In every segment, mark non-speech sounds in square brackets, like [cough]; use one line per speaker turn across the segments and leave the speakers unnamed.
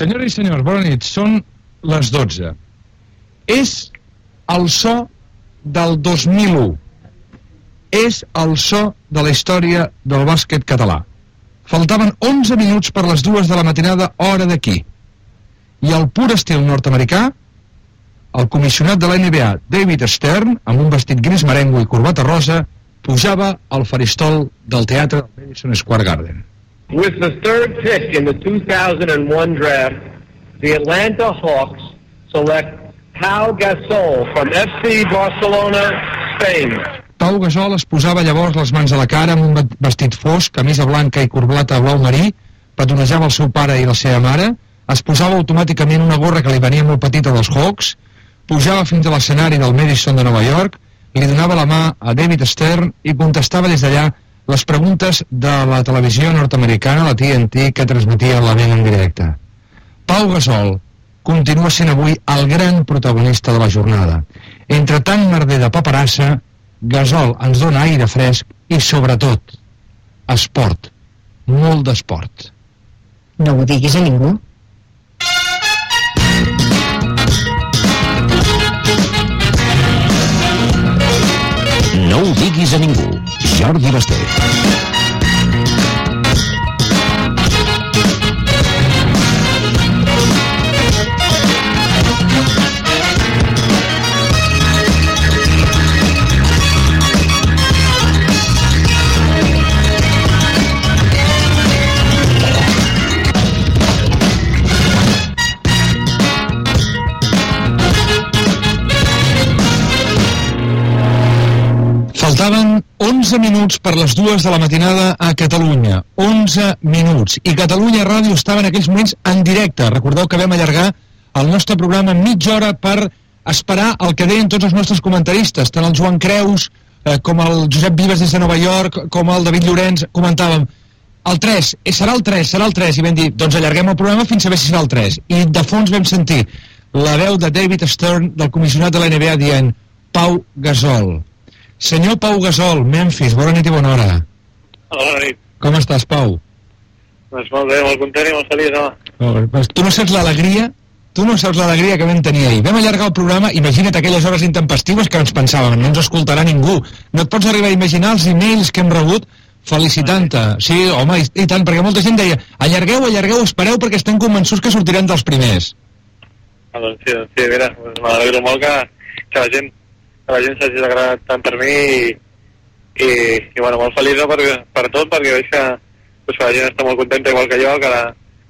Senyores i senyors, bona nit. Són les 12. És el so del 2001. És el so de la història del bàsquet català. Faltaven 11 minuts per les dues de la matinada hora d'aquí. I el pur estil nord-americà, el comissionat de la NBA, David Stern, amb un vestit gris marengo i corbata rosa, pujava al faristol del teatre del Madison Square Garden.
With the third pick in the 2001 draft, the Atlanta Hawks select Pau Gasol from FC Barcelona, Spain.
Pau Gasol es posava llavors les mans a la cara amb un vestit fosc, camisa blanca i corbata blau marí, petonejava el seu pare i la seva mare, es posava automàticament una gorra que li venia molt petita dels Hawks, pujava fins a l'escenari del Madison de Nova York, li donava la mà a David Stern i contestava des d'allà les preguntes de la televisió nord-americana, la TNT, que transmetia la vent en directe. Pau Gasol continua sent avui el gran protagonista de la jornada. Entre tant merder de paperassa, Gasol ens dona aire fresc i, sobretot, esport. Molt d'esport.
No ho diguis a ningú.
No ho diguis a ningú. Jordi Basté.
Faltaven 11 minuts per les dues de la matinada a Catalunya. 11 minuts. I Catalunya Ràdio estava en aquells moments en directe. Recordeu que vam allargar el nostre programa mitja hora per esperar el que deien tots els nostres comentaristes, tant el Joan Creus, eh, com el Josep Vives des de Nova York, com el David Llorenç, comentàvem el 3, eh, serà el 3, serà el 3, i vam dir, doncs allarguem el programa fins a saber si serà el 3. I de fons vam sentir la veu de David Stern, del comissionat de la NBA, dient Pau Gasol. Senyor Pau Gasol, Memphis, bona nit i bona hora.
Bona nit.
Com estàs, Pau?
Doncs molt bé, molt content i molt feliç, home.
Pues tu no saps l'alegria tu no saps l'alegria que vam tenir ahir. Vam allargar el programa, imagina't aquelles hores intempestives que ens pensàvem, no ens escoltarà ningú. No et pots arribar a imaginar els e-mails que hem rebut felicitant-te. Sí, home, i, i tant, perquè molta gent deia allargueu, allargueu, espereu perquè estem convençuts que sortirem dels primers.
Ah, doncs sí, doncs sí, mira, doncs m'alegro molt que, que la gent que la gent s'hagi agradat tant per mi i, i, i bueno, molt feliç per, per tot, perquè veig que, pues, que la gent està molt contenta igual que jo, que la,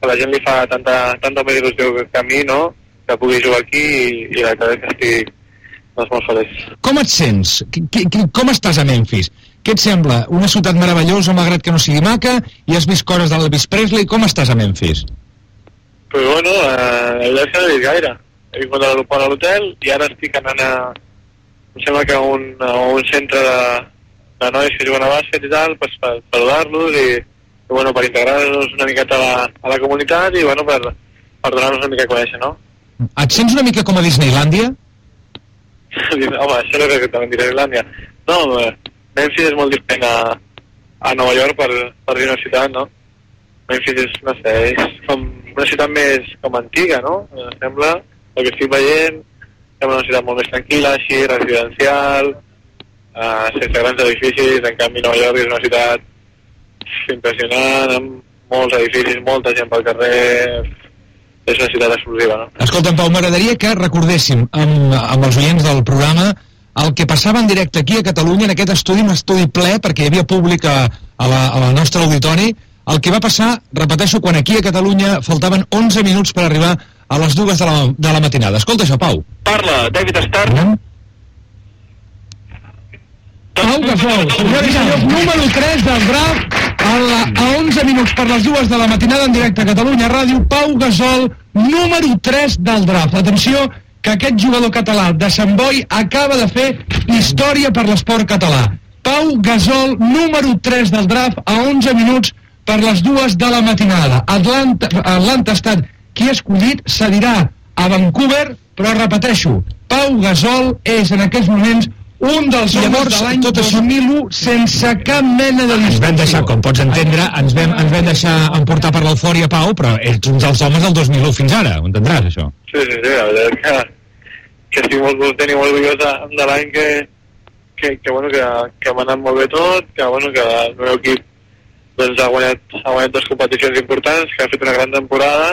que la gent li fa tanta, tanta més il·lusió que, a mi, no?, que pugui jugar aquí i, i la veritat és que estic doncs, molt feliç.
Com et sents? Qui, qui, com estàs a Memphis? Què et sembla? Una ciutat meravellosa, malgrat que no sigui maca, i has vist coses de l'Elvis Presley. Com estàs a Memphis?
Pues bueno, eh, ja he vist gaire. He vingut de l'aeroport a l'hotel i ara estic anant a, em sembla que un, a un centre de, de nois que juguen a bàsquet i tal, pues, per saludar-los i, i, bueno, per integrar-los una miqueta a la, a la comunitat i bueno, per, per donar-nos una mica a conèixer, no?
Et sents una mica com a Disneylàndia? [laughs]
Home, això no és exactament Disneylàndia. No, eh, Memphis és molt diferent a, a Nova York per, per dir una ciutat, no? Memphis és, no sé, és com una ciutat més com antiga, no? Em sembla, el que estic veient, sembla una ciutat molt més tranquil·la, així, residencial, uh, sense grans edificis, en canvi Nova York és una ciutat impressionant, amb molts edificis, molta gent pel carrer, és una ciutat exclusiva, no?
Escolta'm, Pau, m'agradaria que recordéssim amb, amb els oients del programa el que passava en directe aquí a Catalunya, en aquest estudi, un estudi ple, perquè hi havia públic a, a, la, a la nostra auditori, el que va passar, repeteixo, quan aquí a Catalunya faltaven 11 minuts per arribar a les dues de la, de la matinada. Escolta això, Pau.
Parla David Stern.
Mm? Pau Gasol, senyors i senyors, número 3 del draft, a, la, a 11 minuts per les dues de la matinada en directe a Catalunya Ràdio, Pau Gasol, número 3 del draft. Atenció, que aquest jugador català de Sant Boi acaba de fer història per l'esport català. Pau Gasol, número 3 del draft, a 11 minuts per les dues de la matinada. Atlanta, Atlanta ha estat qui ha escollit, cedirà a Vancouver, però repeteixo, Pau Gasol és en aquests moments
Un dels homes de l'any
tot això-
2001 sense cap mena de
Ens vam deixar, com pots entendre, ens vam, ens vam deixar emportar per l'eufòria, Pau, però ets un dels homes del 2001 fins ara, ho entendràs, això?
Sí, sí, sí, la veritat és que, que estic molt content i molt orgullós de, de l'any que, que, que, bueno, que, que m'ha anat molt bé tot, que, bueno, que el meu equip doncs, ha, guanyat, ha guanyat dues competicions importants, que ha fet una gran temporada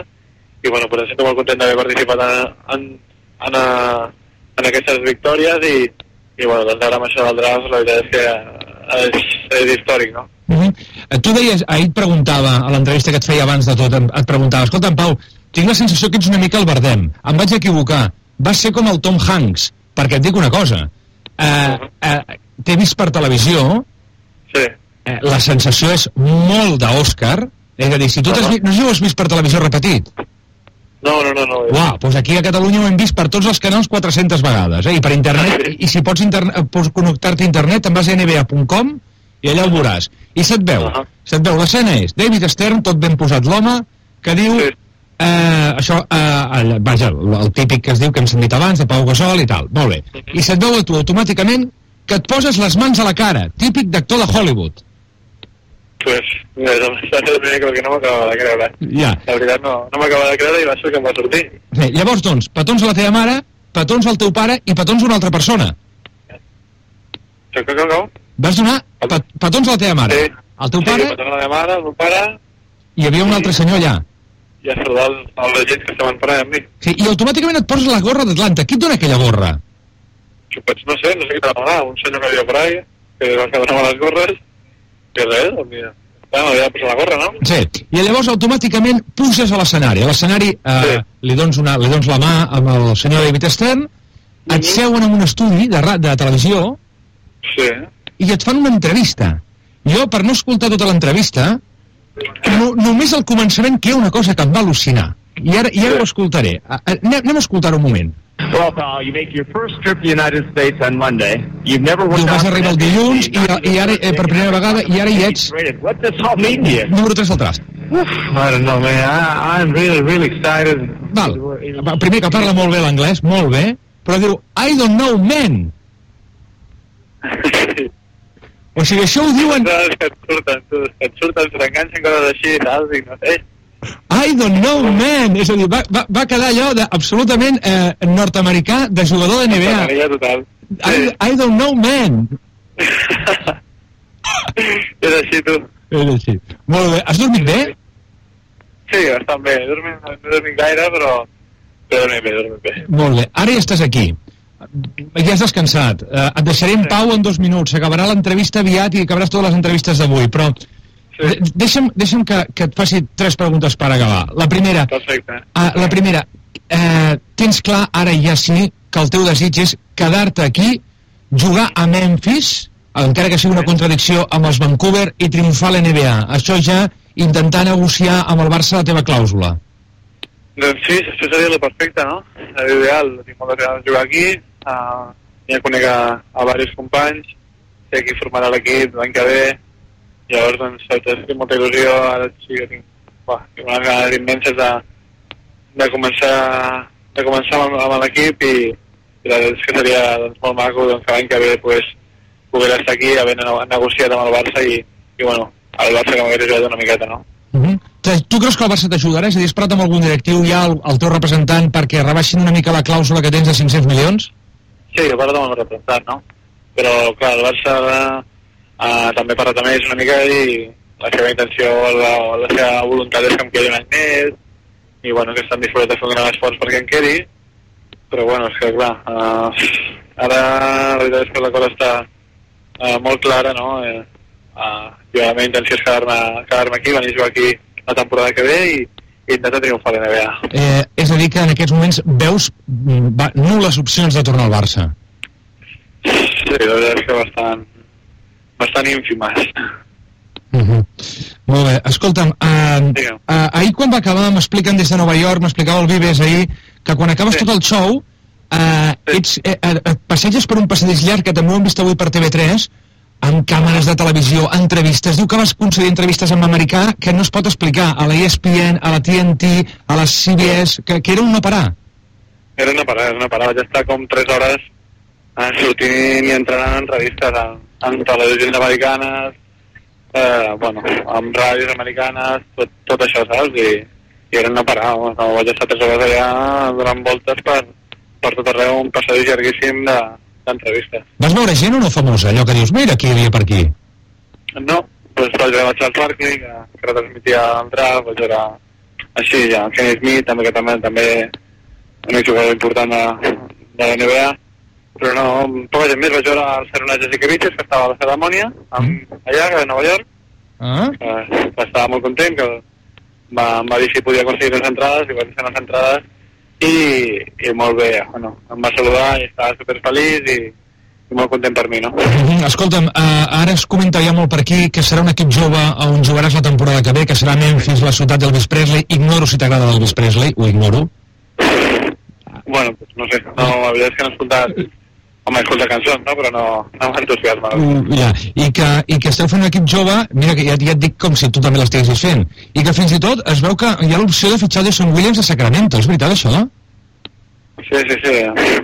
i bueno, em sento molt content d'haver participat en, en, en, a, en aquestes victòries i, i bueno, doncs ara amb això del draft la veritat és que és, és històric, no?
Uh -huh. Tu deies, ahir et preguntava, a l'entrevista que et feia abans de tot, et preguntava, escolta, en Pau, tinc la sensació que ets una mica el Bardem. Em vaig equivocar. Vas ser com el Tom Hanks, perquè et dic una cosa. Eh, eh, T'he vist per televisió,
Sí,
eh, la sensació és molt d'Òscar, és a dir, si tu t'has vist, no sé si ho has vist per televisió repetit,
no, no, no, no.
Uau, doncs aquí a Catalunya ho hem vist per tots els canals 400 vegades, eh? i per internet,
Sí.
i, si pots, interne, pots connectar-te a internet, te'n vas a nba.com i allà ho veuràs. I se't veu,
Ahà.
se't veu, l'escena és David Stern, tot ben posat l'home, que diu,
Sí.
eh, això, eh, el, vaja, el, el típic que es diu que hem sentit abans, de Pau Gasol i tal, molt bé. I se't veu a tu automàticament que et poses les mans a la cara, típic d'actor de Hollywood.
Pues, mira, és el, el primer que no m'acaba de creure.
Ja.
La veritat no, no m'acaba de creure i va ser el que em va sortir.
Bé, llavors, doncs, petons a la teva mare, petons al teu pare i petons a una altra persona.
Que, que, que, que?
Vas donar pe petons a la teva mare.
Sí.
Al teu
Sí,
pare
petons a la meva mare, el meu pare,
i hi havia un altre senyor allà.
i a saludar els, els gent que estaven parant amb mi.
Sí, I automàticament et poses la gorra d'Atlanta. Qui et dona aquella gorra?
Pues, no sé, no sé què te va donar, un senyor que havia ahí, que va que donava les gorres, que res, doncs mira, bueno, de posar la gorra, no?
Sí. I llavors automàticament puges a l'escenari. A l'escenari eh,
Sí.
li, dones una, li dones la mà amb el senyor David Stern, et
Mhm.
seuen en un estudi de, de televisió
Sí.
i et fan una entrevista. Jo, per no escoltar tota l'entrevista, no, només al començament que hi ha una cosa que em va al·lucinar. I ara, i ara ho escoltaré. Anem, anem a escoltar un moment.
Well, pal, you make your first trip to the United States on Monday. You've never worked
vas arribar el dilluns i, i ara, eh, per primera vegada, i ara hi ets
What does all mean you?
número 3 del trast.
Oof, I don't know, man. I, I'm really, really excited.
Val. Primer que parla molt bé l'anglès, molt bé, però diu, I don't know, man. O sigui, això ho diuen,
que et surten, tu, que et surten, se t'enganxen coses així, saps? I no sé.
I don't know, man. És a dir, va, va, va quedar allò de, absolutament eh, nord-americà de jugador de NBA.
Total.
I, I don't know, man. [laughs]
és així, tu.
És així. Molt bé. Has dormit bé?
Sí, bastant bé. He dormit, no he dormit gaire, però... Però he dormit bé, he dormit bé.
Molt bé. Ara ja estàs aquí. Ja has descansat. Uh, et deixaré en pau en dos minuts. S'acabarà l'entrevista aviat i acabaràs totes les entrevistes d'avui, però
Sí,
de- deixa'm, deixa'm que, que et faci tres preguntes per acabar. La primera,
perfecte.
uh, la primera eh, tens clar ara ja sí que el teu desig és quedar-te aquí, jugar a Memphis, encara que sigui una contradicció amb els Vancouver, i triomfar a l'NBA. Això ja intentar negociar amb el Barça la teva clàusula.
Doncs sí, això seria el perfecte, no? L'ideal, tinc moltes ganes de jugar aquí, uh, ja conec a, a diversos companys, sé qui formarà l'equip l'any que ve, llavors doncs tinc molta il·lusió, ara sí que tinc, bah, tinc unes ganes immenses de, de començar, de començar amb, amb l'equip i, i la veritat és que seria doncs, molt maco doncs, que l'any que ve pues, poder estar aquí havent ne- negociat amb el Barça i, i bueno, el Barça que m'hagués ajudat una miqueta, no?
Uh -huh. Tu creus que el Barça t'ajudarà? És a dir, has parlat amb algun directiu ja, el, el teu representant, perquè rebaixin una mica la clàusula que tens de 500 milions?
Sí, he parlat amb el representant, no? Però, clar, el Barça uh, també parlat amb ells una mica i la seva intenció, la, la seva voluntat és que em quedi un any més i, bueno, que estan disposats a fer un gran esforç perquè em quedi però, bueno, és que, clar, uh, ara la veritat és que la cosa està uh, molt clara, no? Eh, uh, jo la meva intenció és quedar-me quedar aquí, venir a jugar aquí la temporada que ve i, i intentar triomfar a la NBA.
Eh, és a dir, que en aquests moments veus mm, va, nul·les opcions de tornar al Barça.
Sí, la veritat és que bastant, bastant ínfimes.
Uh -huh. Molt bé, escolta'm, uh,
Digue'm.
uh, ahir quan va acabar m'expliquen des de Nova York, m'explicava el Vives ahir, que quan acabes
Sí.
tot el show uh,
Sí.
ets, eh, eh, passeges per un passadís llarg, que també ho hem vist avui per TV3, amb càmeres de televisió, entrevistes, diu que vas concedir entrevistes amb americà que no es pot explicar, a la ESPN, a la TNT, a la CBS, que, que era un no parar.
Era una parada, era una parada. Vaig estar com 3 hores sortint i entrant en revistes, en, en televisions americanes, eh, bueno, amb ràdios americanes, tot, tot això, saps? I, i era no parar, no, vaig estar tres hores allà donant voltes per, per tot arreu, un passadís llarguíssim de- d'entrevistes.
Vas veure gent o no famosa? Allò que dius, mira qui hi havia per aquí.
No, doncs vaig veure Charles Barkley, que, que retransmitia el draft, vaig veure així ja, Kenny Smith, també, que també, també un jugador important de, de la NBA, però no, poca gent més, vaig veure el Serena Jasikeviches, que estava a la cerimònia, amb, allà, a Nova York,
Ah?
que estava molt content, que va, em va dir si podia aconseguir les entrades, i vaig deixar les entrades, i, i molt bé, bueno, em va saludar i estava superfeliç i, i molt content per mi, no?
Mhm, Escolta'm, uh, ara es comenta ja molt per aquí que serà un equip jove on jugaràs la temporada que ve, que serà Memphis, la ciutat d'Elvis Presley. Ignoro si t'agrada l'Elvis Presley, ho ignoro.
Bueno, pues no sé, no, la veritat és que no he escoltat... Home, he escoltat cançons, no? Però no, no m'entusiasma.
Uh, ja. I, que, I que esteu fent un equip jove, mira que ja, ja et dic com si tu també l'estiguessis fent, i que fins i tot es veu que hi ha l'opció de fitxar Jason Williams de Sacramento, és veritat això?
Sí, sí, sí.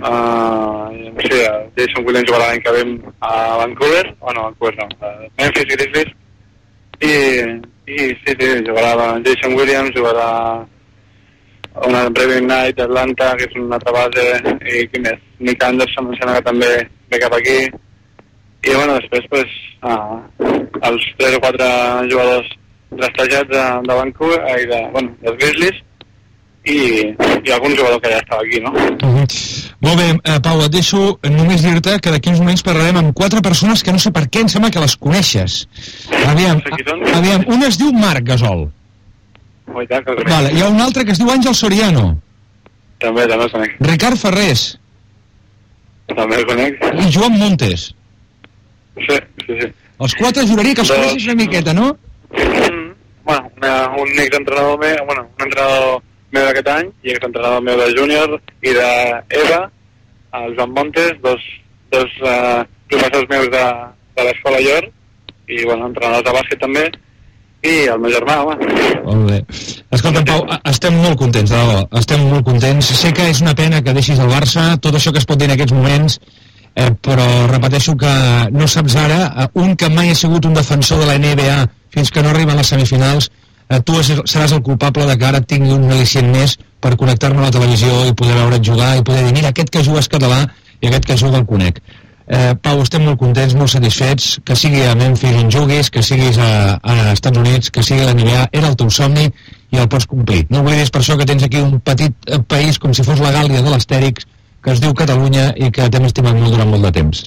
Uh, sí, Jason Williams jugarà l'any que ve a Vancouver, o no, Vancouver no, a Memphis Grizzlies, i, i sí, sí, jugarà Jason Williams, jugarà una Brevin Knight d'Atlanta, que és una altra base, i qui més? Nick Anderson, em sembla que també ve cap aquí. I bueno, després, pues, uh, els tres o quatre jugadors draftajats de, de Vancouver, i de, bueno, dels Grizzlies, i, i algun jugador que ja estava aquí, no?
Uh -huh. Molt bé, eh, Pau, et deixo només dir-te que d'aquí uns moments parlarem amb quatre persones que no sé per què em sembla que les coneixes. Aviam, aviam un es diu Marc Gasol.
Oh, i tant, que conec.
Vale, hi ha un altre que es diu Àngel Soriano.
També, també el conec.
Ricard Ferrés
També el conec.
i Joan Montes.
Sí, sí, sí.
Els quatre juraria que els
Dos.
coneixes una miqueta, no?
Mm, bueno, una, un exentrenador meu, bueno, un entrenador meu d'aquest any i exentrenador meu de júnior i d'EVA, el Joan Montes, dos, dos uh, professors meus de, de l'escola Llor i, bueno, entrenadors de bàsquet també i el meu germà, home.
Molt bé. Escolta, Pau, estem molt contents, de debò. Estem molt contents. Sé que és una pena que deixis el Barça, tot això que es pot dir en aquests moments, eh, però repeteixo que no saps ara, eh, un que mai ha sigut un defensor de la NBA fins que no arriba a les semifinals, eh, tu seràs el culpable de que ara tingui un al·licient més per connectar-me a la televisió i poder veure't jugar i poder dir, mira, aquest que juga és català i aquest que juga el conec. Eh, Pau, estem molt contents, molt satisfets, que sigui a Memphis on juguis, que siguis a, a Estats Units, que sigui a la NBA, era el teu somni i el pots complir. No oblidis per això que tens aquí un petit eh, país com si fos la Gàlia de l'Astèrix, que es diu Catalunya i que t'hem estimat molt durant molt de temps.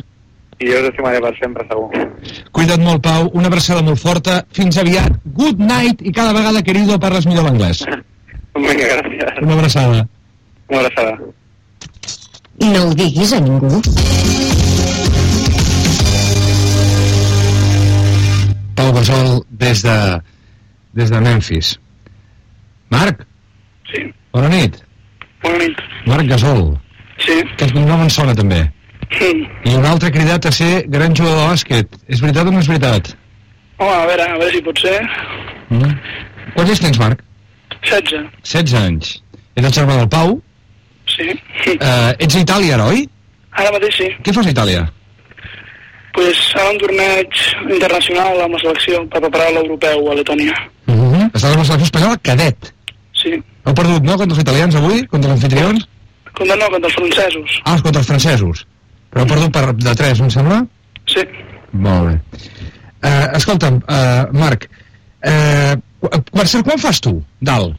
I jo us estimaré per sempre, segur.
Cuida't molt, Pau, una abraçada molt forta, fins aviat, good night i cada vegada, querido, parles millor l'anglès. [laughs]
Vinga, gràcies.
Una abraçada.
Una abraçada.
No ho diguis a ningú.
Pau Gasol des de, des de Memphis. Marc,
Sí.
bona nit.
Bona nit.
Marc Gasol,
Sí.
que el nom em sona també. I un altre cridat a ser gran jugador de bàsquet. És veritat o no és veritat?
Home, a veure, a veure si pot ser.
Mm. Quants anys tens, Marc?
16.
16 anys. Ets el germà del Pau.
Sí.
Uh, ets a Itàlia, ara, oi?
Ara mateix sí.
Què fas a Itàlia?
pues, ara un torneig internacional amb la selecció per preparar l'europeu a Letònia.
Uh -huh. Estàs amb la selecció espanyola cadet.
Sí.
Heu perdut, no, contra els italians avui? Contra els anfitrions?
Contra, no, contra els francesos.
Ah, contra els francesos. Però heu perdut per, de 3, em sembla?
Sí.
Molt bé. Uh, escolta'm, uh, Marc, uh, per cert, quan fas tu, dalt?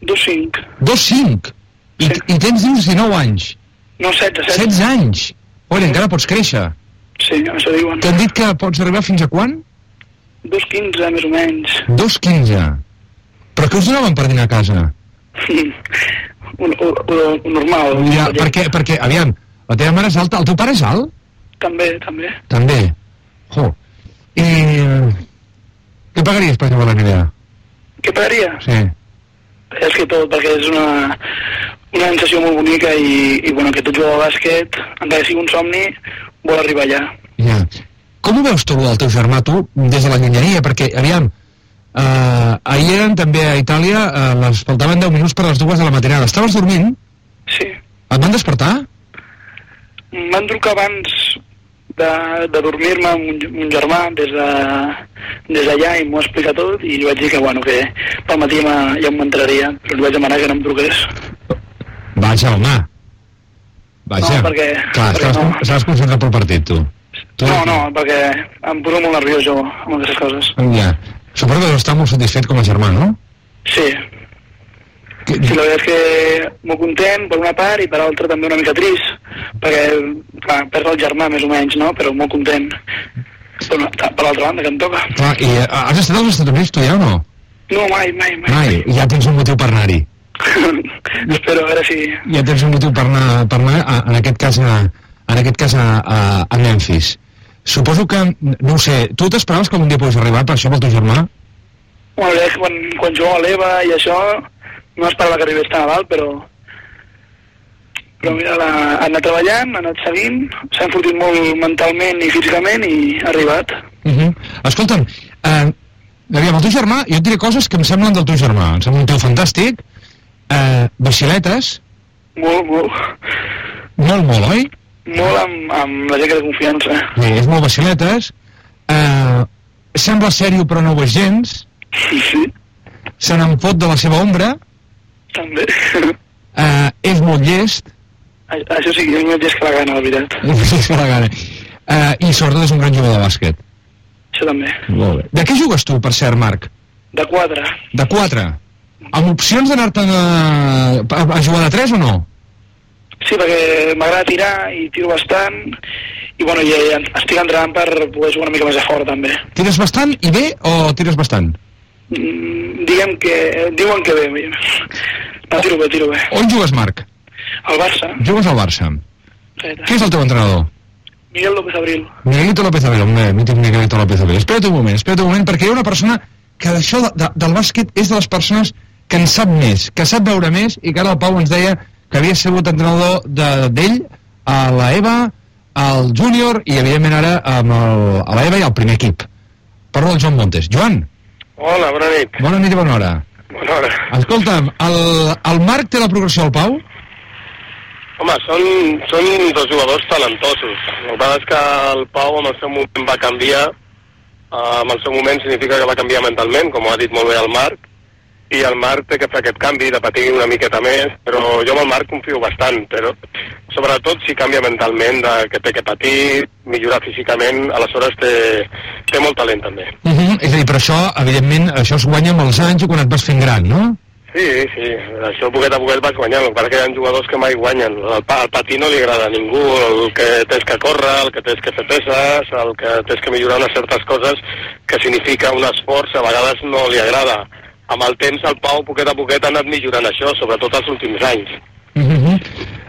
2-5.
2-5. I,
Sí.
I tens dins 19 anys.
No, 16, 16.
16 anys. Oi, encara pots créixer.
Sí, això diuen.
T'han dit que pots arribar fins a quan?
2-15, més o menys.
2-15. Però què us donaven per dinar a casa? [laughs]
un, un, normal.
Ja, perquè, perquè, aviam, la teva mare és alta, el teu pare és alt?
També, també.
També. Jo. I... Què pagaries per jugar a la NBA?
Què pagaria?
Sí.
És que tot, perquè és una, una sensació molt bonica i, i bueno, que tot jugador de bàsquet, encara sigui un somni, vol arribar allà.
Ja. Com ho veus tu, el teu germà, tu, des de la llunyania? Perquè, aviam, uh, ahir eren també a Itàlia, uh, les faltaven 10 minuts per les dues de la matinada. Estaves dormint?
Sí.
Et van despertar?
M'han trucat abans de, de dormir-me amb un, un germà des de des d'allà i m'ho ha explicat tot i li vaig dir que, bueno, que pel matí ma, ja m'entraria, però li vaig demanar que no em truqués.
Vaja, home. Vaja.
No, perquè-
Clar,
perquè
estaves,
no.
estaves concentrat pel partit, tu. tu
No, no, perquè em poso molt nerviós jo amb aquestes coses.
Ja. Suposo que estar molt satisfet com a germà, no?
Sí,
Que,
sí, la veritat és que molt content per una part i per altra també una mica trist, perquè, clar, perds el germà més o menys, no?, però molt content. Per, una, per l'altra banda, que em toca.
clar, i eh, has estat als Estats Units, tu ja o no?
No, mai, mai, mai.
Mai, ja tens un motiu per anar-hi. [laughs]
Espero a veure si...
Ja tens un motiu per anar, per anar a, en aquest cas, a, en aquest cas a, a, a Memphis. Suposo que, no ho sé, tu t'esperaves que algun dia pogués arribar per això amb el teu germà?
Bueno, que quan, quan jugo a l'EVA i això, no esperava que arribés tan a dalt, però... Però mira, la, ha anat treballant, ha anat seguint, s'ha enfortit molt mentalment i físicament i ha arribat.
Uh -huh. Escolta'm, eh, aviam, el teu germà, jo et diré coses que em semblen del teu germà. Em sembla un tio fantàstic, eh, vaciletes,
Molt, molt,
molt, molt, oi?
molt amb, amb la que té confiança.
Sí, és molt vaciletes, eh, sembla sèrio però no ho és gens,
Sí, sí,
se n'en fot de la seva ombra,
també.
eh, és molt llest,
A- això sí, jo no és que la gana, la veritat. [laughs]
és que la gana, eh, i sobretot és un gran jugador de bàsquet.
Això també.
Molt bé. De què jugues tu, per cert, Marc?
De quatre.
De 4? Amb opcions d'anar-te'n a, a, a jugar de 3 o no?
Sí, perquè m'agrada tirar i tiro bastant i bueno, ja, ja estic entrenant per poder jugar una mica més a fort també.
Tires bastant i bé o tires bastant?
Mm, diguem que... Diuen que bé. No, tiro bé, tiro bé.
On jugues, Marc?
El Barça,
Jugues al Barça.
exacte.
Qui és el teu entrenador?
Miguel López Abril.
Miguelito López Abel, home, mític Miguelito López Abel. Espera't un moment, espera't un moment, perquè hi ha una persona que d'això de, de, del bàsquet és de les persones que en sap més, que sap veure més, i que ara el Pau ens deia que havia sigut entrenador de- d'ell a la EVA, al júnior, i evidentment ara amb el, a la EVA i al primer equip. Parlo del Joan Montes. Joan,
Hola, bona nit.
bona nit i bona hora.
Bona hora.
Escolta'm, el, el Marc té la progressió al Pau?
Home, són, són dos jugadors talentosos. El que passa és que el Pau en el seu moment va canviar, uh, en el seu moment significa que va canviar mentalment, com ho ha dit molt bé el Marc, i el Marc té que fer aquest canvi de patir una miqueta més, però jo amb el Marc confio bastant, però sobretot si canvia mentalment, de, que té que patir, millorar físicament, aleshores té, té molt talent també.
Uh -huh. És a dir, però això, evidentment, això es guanya amb els anys i quan et vas fent gran, no?
Sí, sí, això poquet a poquet vas guanyant, el que hi ha jugadors que mai guanyen. El, pa, el patí no li agrada a ningú, el que tens que córrer, el que tens que fer peses, el que tens que millorar unes certes coses que significa un esforç, a vegades no li agrada. Amb el temps el Pau poquet a poquet ha anat millorant això, sobretot els últims anys.
Uh -huh.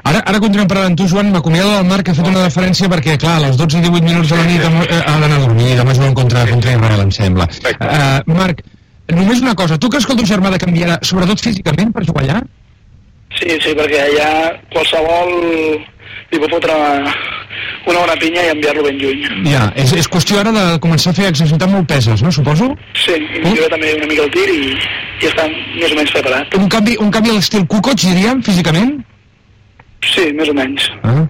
Ara, ara continuem parlant amb tu, Joan. M'acomiado del Marc, que ha fet una referència perquè, clar, a les 12 i 18 minuts de la nit eh, ha d'anar a dormir. Demà juguen contra, contra Israel, em sembla. Uh, Marc, només una cosa. Tu creus que el teu germà ha de canviar, sobretot físicament, per jugar allà?
Sí, sí, perquè allà qualsevol li pot fotre una bona pinya i enviar-lo ben lluny.
Ja, és, és qüestió ara de començar a fer exercitar molt peses, no? Suposo?
Sí, i millorar també una mica el tir i, i està més o menys preparat.
Un canvi, un canvi a l'estil Kukoc, diríem, físicament?
Sí, més o menys.
Ah.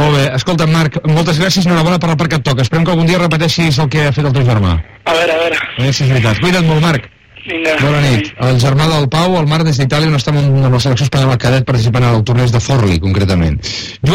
Molt bé, escolta, Marc, moltes gràcies, enhorabona per la part que et toca. Esperem que algun dia repeteixis el que ha fet el teu germà.
A veure, a veure.
A veure si és veritat. Cuida't molt, Marc.
Vinga.
Bona nit. El germà del Pau, el Marc des d'Itàlia, on està amb la selecció espanyola cadet participant al torneig de Forli, concretament. Joan